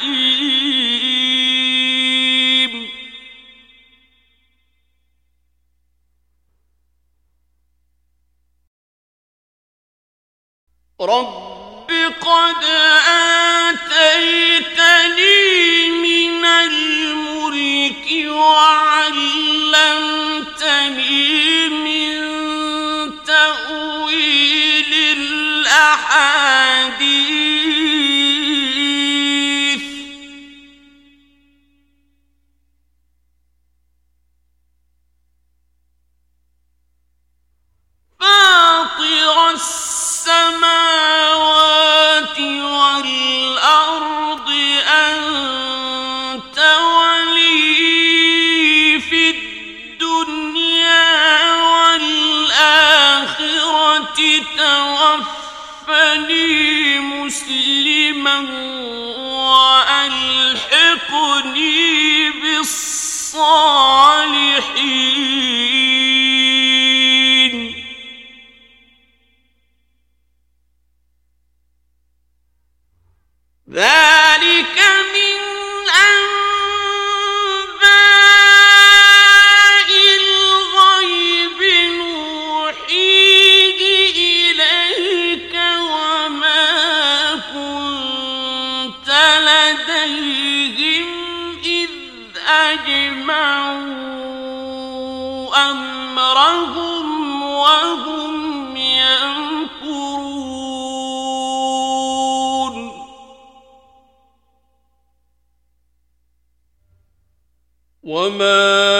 حكيم رب قد آتيتني من الملك وعلمتني من تأويل الأحاديث. مسلما وألحقني بالصالحين أجمعوا أمرهم وهم يمكرون وما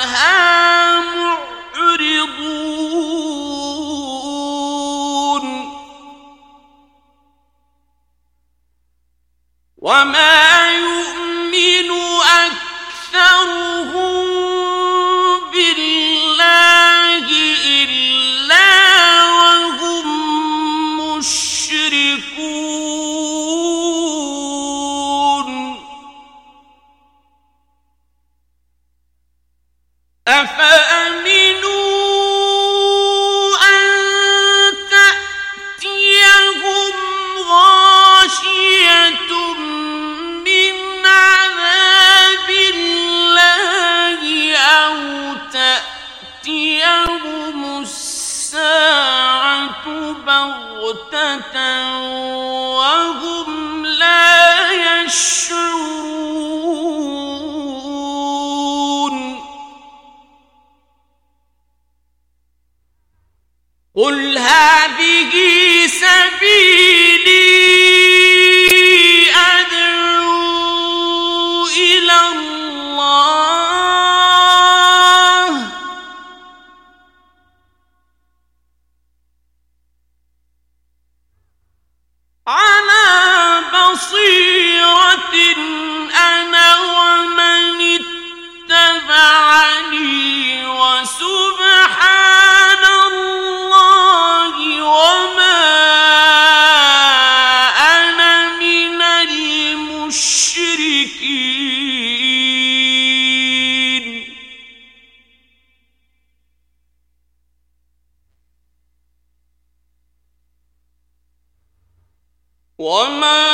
عنها معرضون. وما يشعرون. قل هذه سبيل وما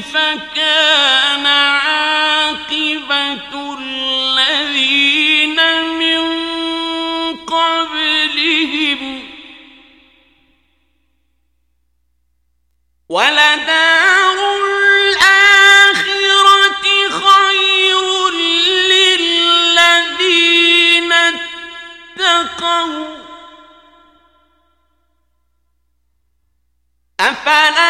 كيف كان عاقبة الذين من قبلهم ولدار الآخرة خير للذين اتقوا أفلا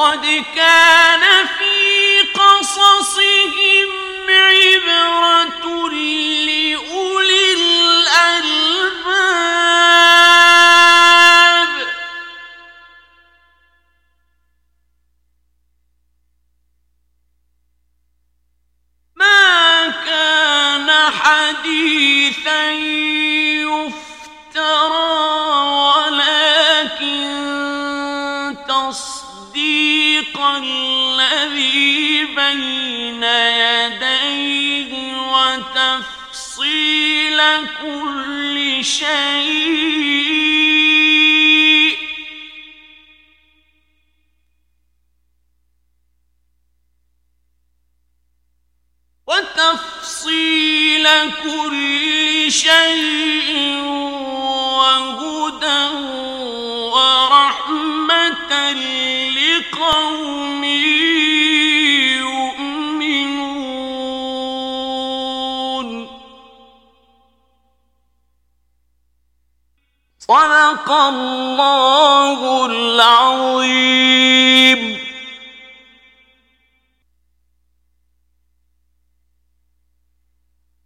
قد كان في قصصهم عبرة لأولي الألباب. يديه وتفصيل كل شيء. وتفصيل كل شيء وهدى صدق الله العظيم.